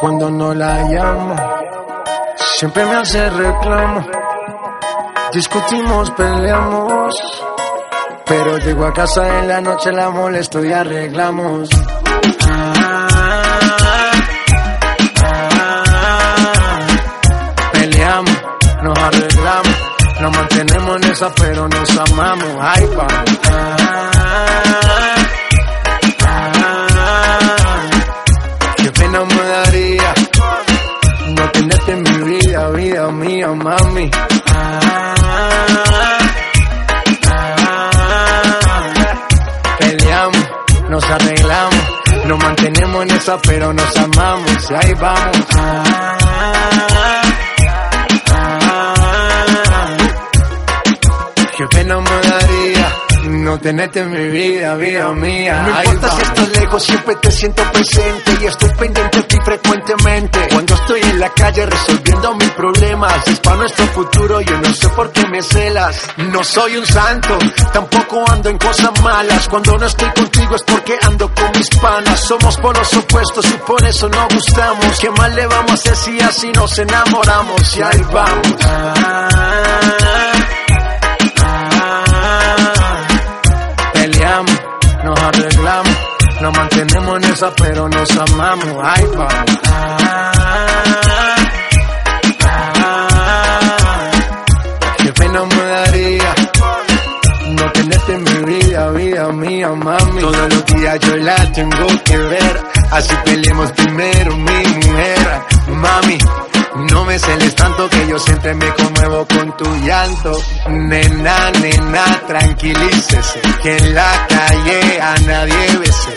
Cuando no la llamo, siempre me hace reclamo. Discutimos, peleamos. Pero llego a casa en la noche, la molesto y arreglamos. Peleamos, nos arreglamos. Nos mantenemos en esa, pero nos amamos. Ay, vamos. No en mi vida, vida mía, mami. Peleamos, nos arreglamos, nos mantenemos en esa, pero nos amamos. Y ahí vamos. Qué pena me daría no tenerte en mi vida, vida mía. No importa si estás lejos, siempre te siento presente y estoy pendiente de ti frecuentemente. La calle resolviendo mis problemas, es para nuestro futuro, yo no sé por qué me celas. No soy un santo, tampoco ando en cosas malas. Cuando no estoy contigo es porque ando con mis panas. Somos polos opuestos y por eso no gustamos. ¿Qué más le vamos a hacer si así nos enamoramos? Y ahí vamos. Nos arreglamos, nos mantenemos en esa, pero nos amamos. Ay, vamos. Vida, vida mía, mami. Todos los días yo la tengo que ver, así peleemos primero, mi mujer, mami. No me celes tanto que yo siempre me conmuevo con tu llanto. Nena, nena, tranquilícese, que en la calle a nadie bese.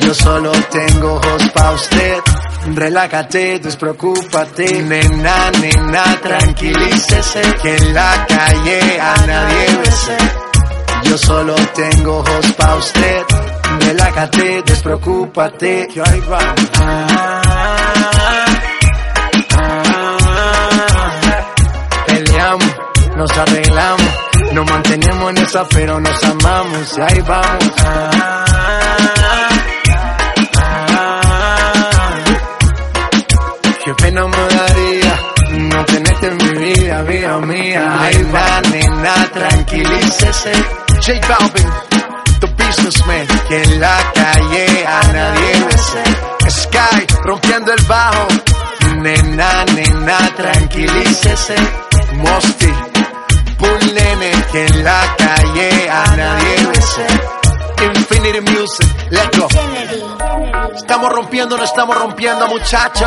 Yo solo tengo ojos pa' usted. Relájate, despreocúpate. Nena, nena, tranquilícese. Que en la calle a nadie bese. Yo solo tengo ojos pa' usted. Relájate, despreocúpate. Que ahí va. Peleamos, nos arreglamos. Nos mantenemos en esa, pero nos amamos. Y ahí vamos. Tranquilícese. J Balvin, the businessman. Que en la calle a nadie bese. Sky, rompiendo el bajo. Nena, nena, tranquilícese. Mosty, Bull nene. Que en la calle a nadie bese. Infinity Music, let's go. Estamos rompiendo, no estamos rompiendo, muchacho.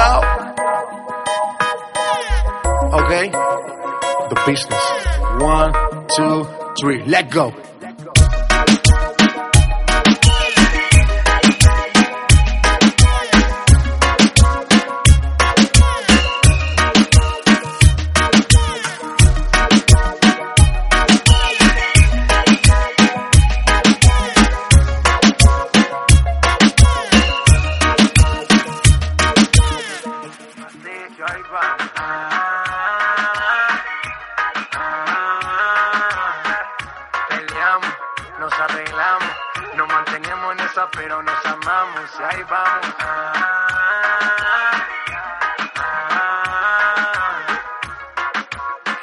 Okay? The business. One, two, three, let go. Pero nos amamos. Y ahí vamos.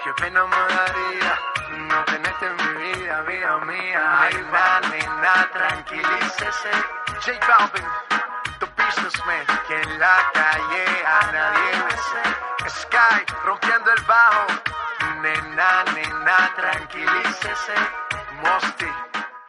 Qué pena me daría no tenerte en mi vida, vida mía. Ay, va, nena, tranquilícese. J Balvin, the businessman. Que en la calle a nadie bese. Sky, rompiendo el bajo. Nena, nena, tranquilícese. Mosty,